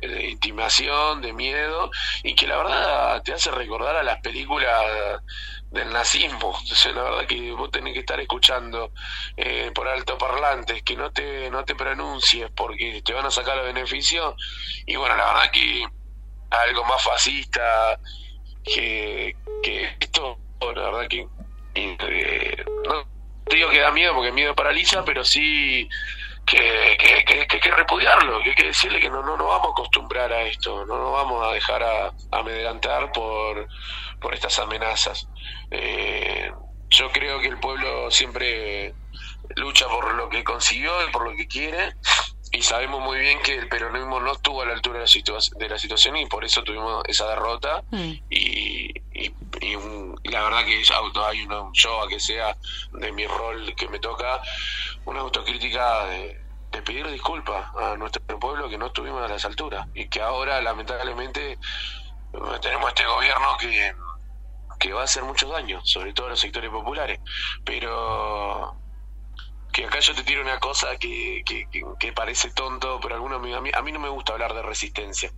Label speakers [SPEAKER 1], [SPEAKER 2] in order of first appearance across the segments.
[SPEAKER 1] de, intimación, de miedo, y que la verdad te hace recordar a las películas del nazismo. Entonces, la verdad que vos tenés que estar escuchando eh, por altoparlantes, que no te, no te pronuncies porque te van a sacar los beneficios. Y bueno, la verdad que algo más fascista que, que esto, la verdad que eh, no te digo que da miedo porque miedo paraliza, pero sí que, que, que, que, repudiarlo, que hay que decirle que no, no nos vamos a acostumbrar a esto, no nos vamos a dejar a, amedrentar por, por estas amenazas. Eh, yo creo que el pueblo siempre lucha por lo que consiguió y por lo que quiere y sabemos muy bien que el peronismo no estuvo a la altura de la, de la situación y por eso tuvimos esa derrota mm. y, y, la verdad que hay una, yo a que sea de mi rol que me toca una autocrítica de, pedir disculpas a nuestro pueblo que no estuvimos a las alturas y que ahora lamentablemente tenemos este gobierno que, que va a hacer muchos daños, sobre todo a los sectores populares, pero que acá yo te tiro una cosa que, que, parece tonto, pero alguno, a, mí, a mí no me gusta hablar de resistencia,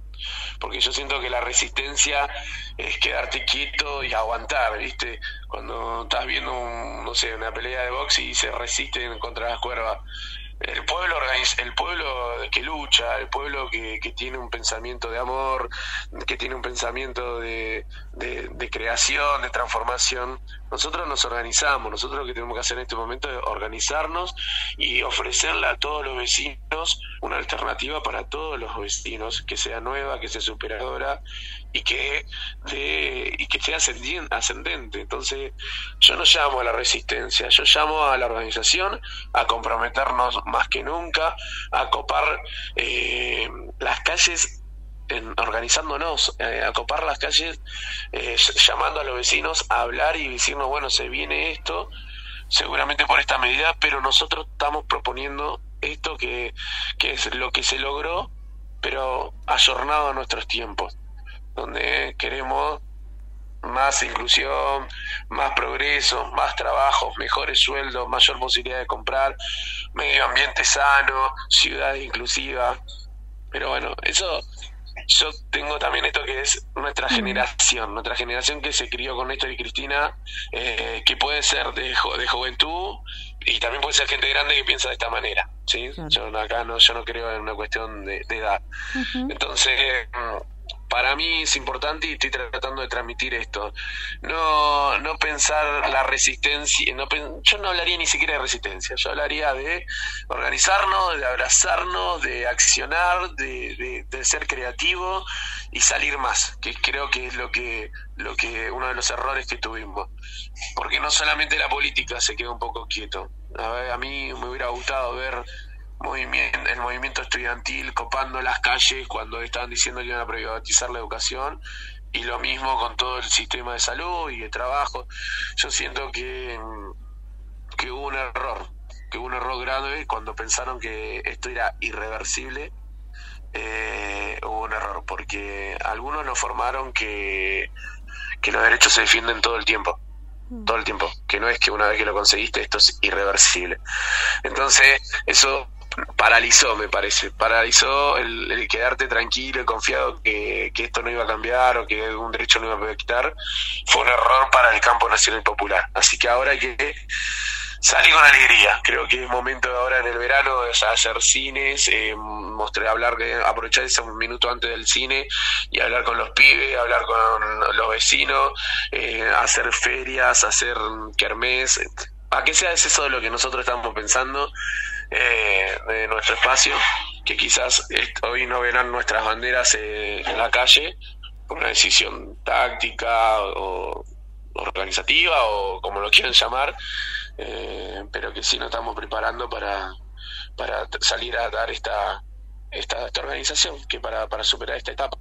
[SPEAKER 1] porque yo siento que la resistencia es quedarte quieto y aguantar, ¿viste? Cuando estás viendo, no sé, una pelea de box y se resisten contra las cuervas, el el pueblo que lucha, el pueblo que, que, tiene un pensamiento de amor, que tiene un pensamiento de, de, creación, de transformación, nosotros nos organizamos, nosotros lo que tenemos que hacer en este momento es organizarnos y ofrecerle a todos los vecinos una alternativa para todos los vecinos, que sea nueva, que sea superadora y que, de, y que sea ascendente. Entonces, yo no llamo a la resistencia, yo llamo a la organización a comprometernos más que nunca, a copar eh, las calles en, organizándonos, eh, a copar las calles, eh, llamando a los vecinos a hablar y decirnos, bueno, se viene esto, seguramente por esta medida, pero nosotros estamos proponiendo esto que, que es lo que se logró, pero ayornado a nuestros tiempos donde queremos más inclusión, más progreso, más trabajo, mejores sueldos, mayor posibilidad de comprar, medio ambiente sano, ciudad inclusiva. Pero bueno, eso yo tengo también esto que es nuestra generación, nuestra generación que se crió con Néstor y Cristina, eh, que puede ser de, de juventud y también puede ser gente grande que piensa de esta manera. ¿sí? Yo acá no, yo no creo en una cuestión de, edad. Entonces para mí es importante y estoy tratando de transmitir esto. No, no pensar la resistencia, no, yo no hablaría ni siquiera de resistencia, yo hablaría de organizarnos, de abrazarnos, de accionar, de, de, ser creativo y salir más, que creo que es lo que, lo que uno de los errores que tuvimos. Porque no solamente la política se queda un poco quieto. A, a mí me hubiera gustado ver movimiento, el movimiento estudiantil copando las calles cuando estaban diciendo que iban a privatizar la educación y lo mismo con todo el sistema de salud y de trabajo. Yo siento que, que hubo un error, que hubo un error grave cuando pensaron que esto era irreversible. Eh, hubo un error porque algunos nos formaron que, que los derechos se defienden todo el tiempo mm. todo el tiempo, que no es que una vez que lo conseguiste esto es irreversible. Entonces, eso paralizó, me parece, paralizó el, quedarte tranquilo y confiado que, esto no iba a cambiar o que un derecho no iba a poder quitar, fue un error para el campo nacional popular. Así que ahora hay que salir con alegría. Creo que es momento ahora en el verano de hacer cines, eh, mostrar, hablar, aprovechar ese minuto antes del cine y hablar con los pibes, hablar con los vecinos, eh, hacer ferias, hacer kermés, a que sea eso de lo que nosotros estamos pensando eh, de nuestro espacio, que quizás hoy no verán nuestras banderas eh, en la calle por una decisión táctica o organizativa o como lo quieran llamar, eh, pero que sí nos estamos preparando para, para salir a dar esta, esta, esta organización, que para, para superar esta etapa,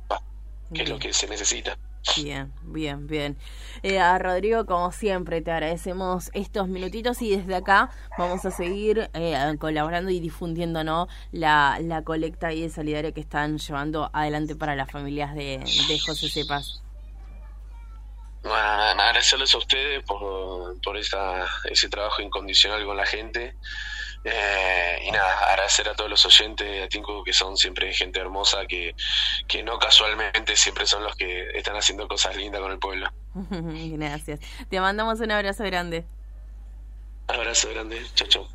[SPEAKER 1] que es lo que se necesita.
[SPEAKER 2] Bien, bien, bien. Eh, a Rodrigo, como siempre, te agradecemos estos minutitos y desde acá vamos a seguir eh, colaborando y difundiendo ¿no? la, la colecta y de solidaria que están llevando adelante para las familias de, de José Cepas.
[SPEAKER 1] Bueno, agradecerles a ustedes por, por esa, ese trabajo incondicional con la gente Eh, y nada, agradecer a todos los oyentes de Tinku que son siempre gente hermosa, que, que no casualmente siempre son los que están haciendo cosas lindas con el pueblo.
[SPEAKER 2] Gracias. Te mandamos un abrazo grande.
[SPEAKER 1] Abrazo grande. Chao, chao.